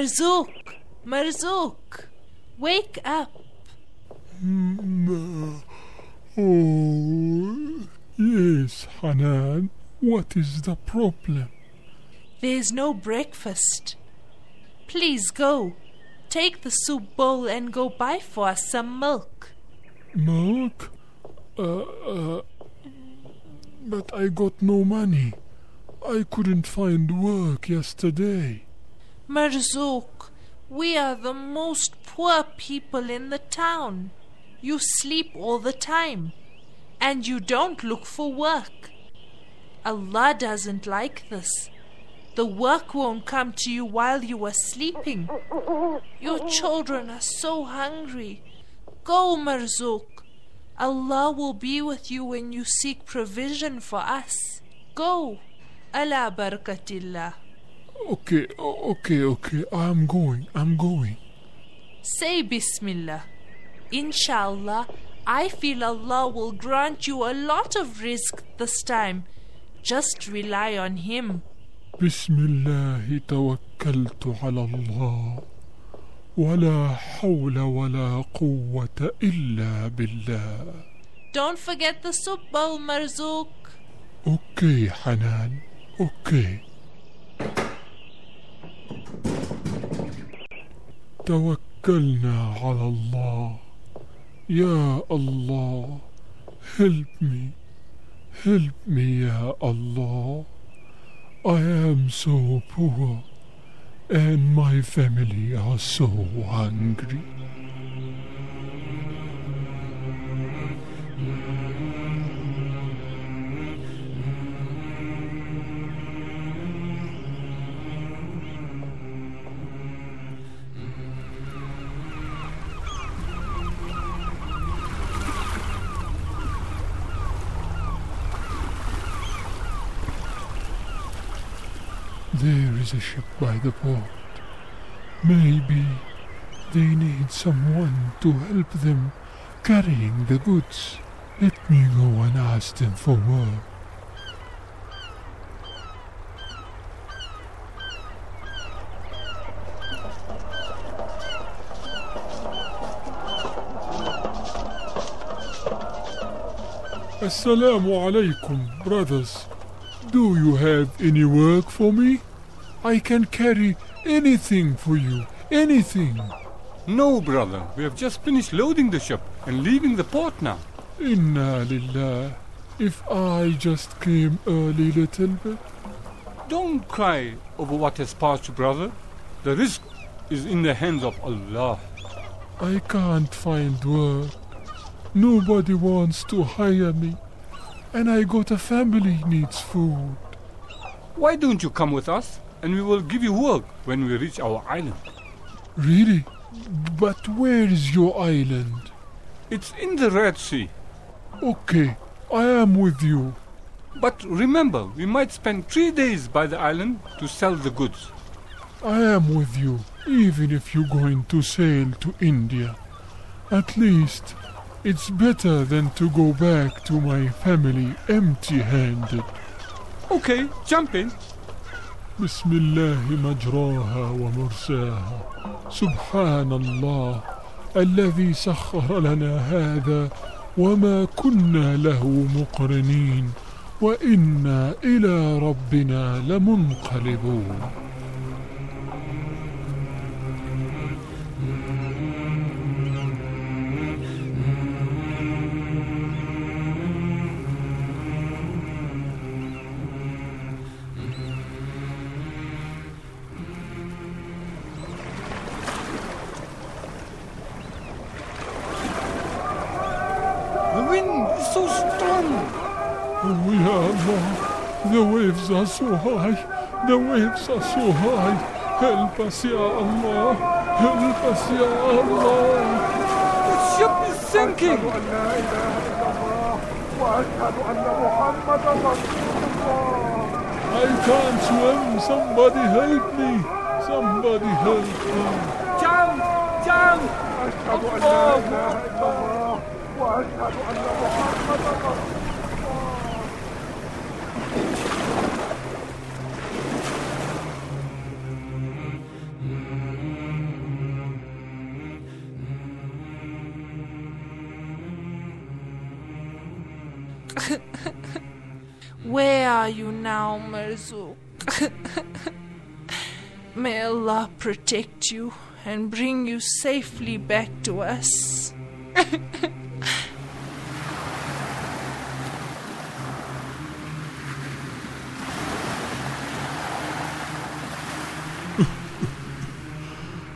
Marzooq, Marzooq, wake up. Mm, Oh, yes, Hanan. What is the problem? There's no breakfast. Please go. Take the soup bowl and go buy for us some milk. Milk? Uh, uh, but I got no money. I couldn't find work yesterday. Marzooq, we are the most poor people in the town. You sleep all the time, and you don't look for work. Allah doesn't like this. The work won't come to you while you are sleeping. Your children are so hungry. Go, Marzooq. Allah will be with you when you seek provision for us. Go. Ala barakatillah. Okay, okay, okay. I'm going, I'm going. Say Bismillah. Inshallah, I feel Allah will grant you a lot of rizq this time. Just rely on Him. Bismillah tawakkaltu ala Allah. ولا hawla ولا قوة illa billah. Don't forget the soup bowl, Marzooq. Okay, Hanan. Okay. توكلنا على الله يا الله help me help me يا الله I am so poor and my family are so hungry There is a ship by the port. Maybe they need someone to help them carrying the goods. Let me go and ask them for work. Assalamu alaikum, brothers. Do you have any work for me? I can carry anything for you, anything. No, brother. We have just finished loading the ship and leaving the port now. Inna lillah. If I just came early little bit. Don't cry over what has passed, brother. The rizq is in the hands of Allah. I can't find work. Nobody wants to hire me. And I got a family needs food. Why don't you come with us and we will give you work when we reach our island? Really? But where is your island? It's in the Red Sea. Okay, I am with you. But remember, we might spend three days by the island to sell the goods. I am with you, even if you're going to sail to India. At least, it's better than to go back to my family empty handed. Okay, jump in. بسم الله مجراها ومرساها. سبحان الله الذي سخر لنا هذا وما كنا له مقرنين وإنا إلى ربنا لمنقلبون. Wind is so strong. Oh ya Allah, the waves are so high, the waves are so high. Help us ya Allah, help us ya Allah. The ship is sinking. I can't swim, somebody help me, somebody help me. Jump, jump. Allah. Where are you now, Marzooq? May Allah protect you and bring you safely back to us.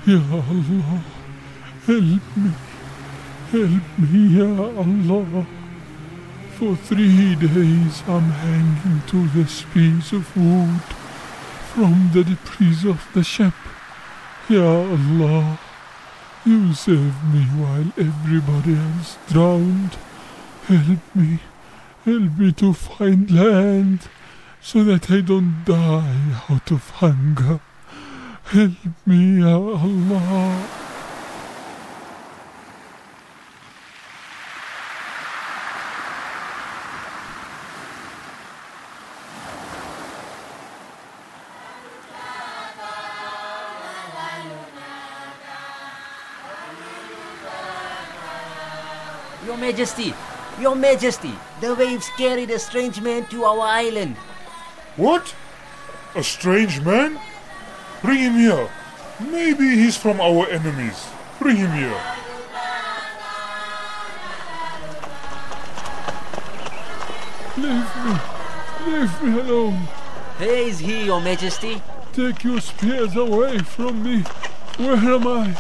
Ya Allah, help me, help me, Ya Allah. For three days I'm hanging to this piece of wood from the debris of the ship. Ya Allah, you save me while everybody else drowned. Help me, help me to find land so that I don't die out of hunger. Help me, Ya Allah. Your Majesty, Your Majesty, the waves carried a strange man to our island. What? A strange man? Bring him here. Maybe he's from our enemies. Bring him here. Leave me, leave me alone. Where is he, Your Majesty? Take your spears away from me. Where am I?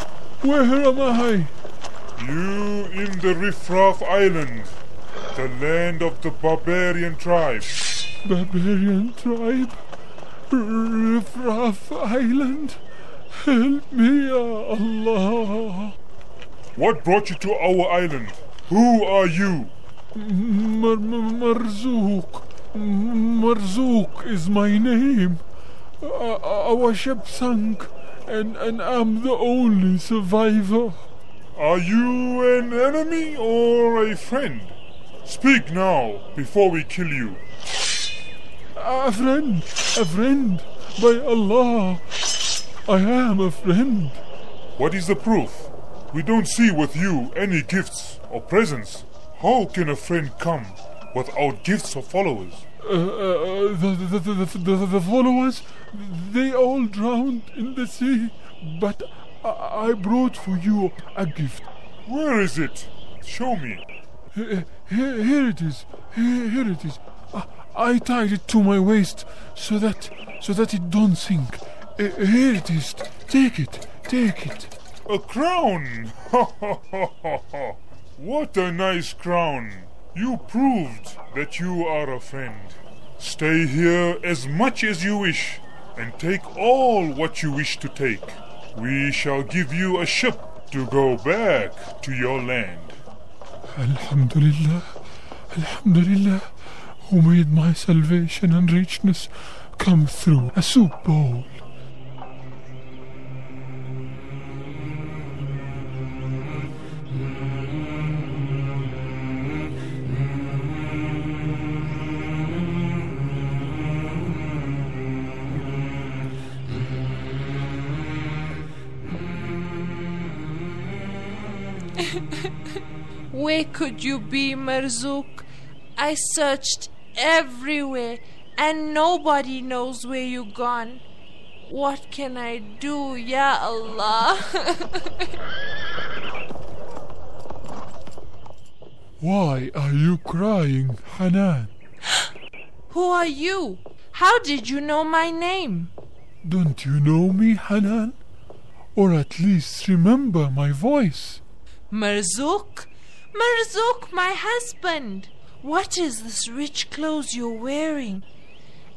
Where am I? You in the Riffraff Island, the land of the barbarian tribe. Barbarian tribe? Riffraff Island? Help me, Allah. What brought you to our island? Who are you? Mar- Mar- Marzooq. Marzooq is my name. Our ship sank, and, and I'm the only survivor. Are you an enemy or a friend? Speak now before we kill you. A friend, a friend. By Allah, I am a friend. What is the proof? We don't see with you any gifts or presents. How can a friend come without gifts or followers? Uh, uh, the, the, the, the, followers, they all drowned in the sea. But I, I brought for you a gift. Where is it? Show me. Here, here it is. Here, here it is. I, tied it to my waist so that so that it don't sink. Uh, here it is. Take it. Take it. A crown! Ha ha ha ha ha! What a nice crown! You proved that you are a friend. Stay here as much as you wish, and take all what you wish to take. We shall give you a ship to go back to your land. Alhamdulillah. Alhamdulillah. Who made my salvation and richness come through a soup bowl. Where could you be, Marzooq? I searched everywhere and nobody knows where you gone. What can I do, Ya Allah? Why are you crying, Hanan? Who are you? How did you know my name? Don't you know me, Hanan? Or at least remember my voice? Marzooq? Marzooq, my husband! What is this rich clothes you're wearing?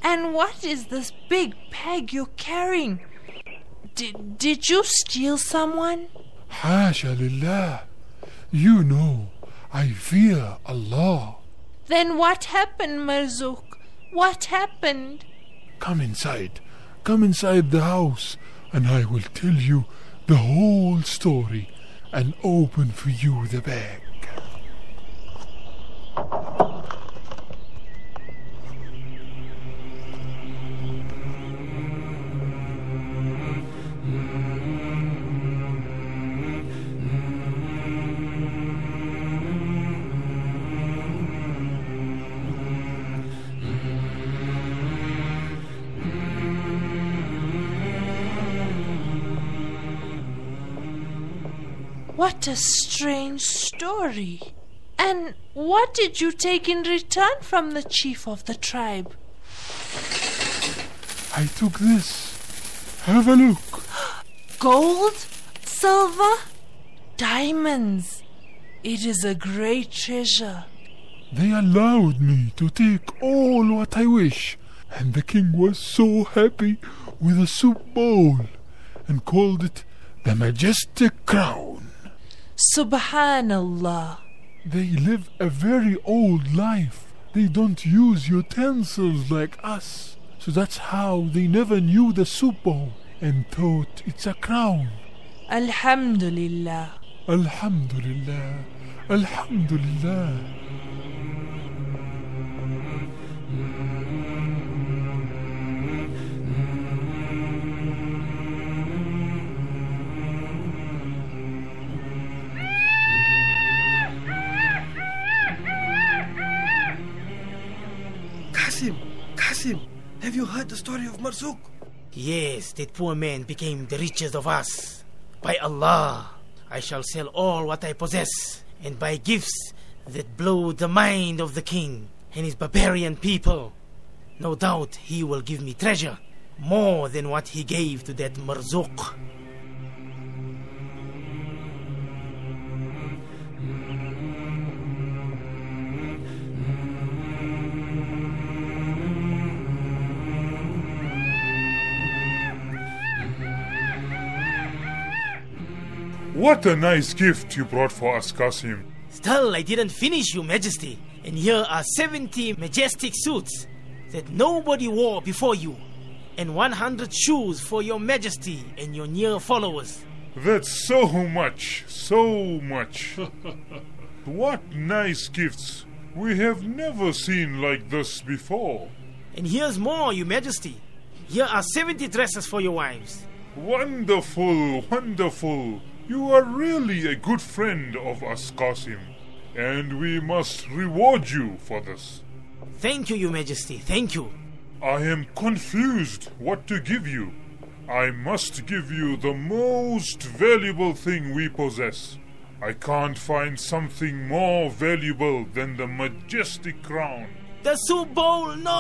And what is this big bag you're carrying? Did, did you steal someone? Hasha lillah. You know, I fear Allah. Then what happened, Marzooq? What happened? Come inside. Come inside the house, and I will tell you the whole story and open for you the bag. What a strange story. And what did you take in return from the chief of the tribe? I took this. Have a look. Gold? Silver? Diamonds? It is a great treasure. They allowed me to take all what I wish, and the king was so happy with a soup bowl and called it the majestic crown. Subhanallah. They live a very old life. They don't use utensils like us. So that's how they never knew the soup bowl and thought it's a crown. Alhamdulillah. Alhamdulillah. Alhamdulillah. Heard the story of Marzooq? Yes, that poor man became the richest of us. By Allah, I shall sell all what I possess and buy gifts that blow the mind of the king and his barbarian people. No doubt he will give me treasure more than what he gave to that Marzooq. What a nice gift you brought for us, Qasim. Still, I didn't finish, Your Majesty. And here are 70 majestic suits that nobody wore before you, and 100 shoes for Your Majesty and your near followers. That's so much, so much. what nice gifts. We have never seen like this before. And here's more, Your Majesty. Here are 70 dresses for your wives. Wonderful, wonderful. You are really a good friend of us, Qasim. And we must reward you for this. Thank you, Your Majesty. Thank you. I am confused what to give you. I must give you the most valuable thing we possess. I can't find something more valuable than the majestic crown. The soup bowl, no!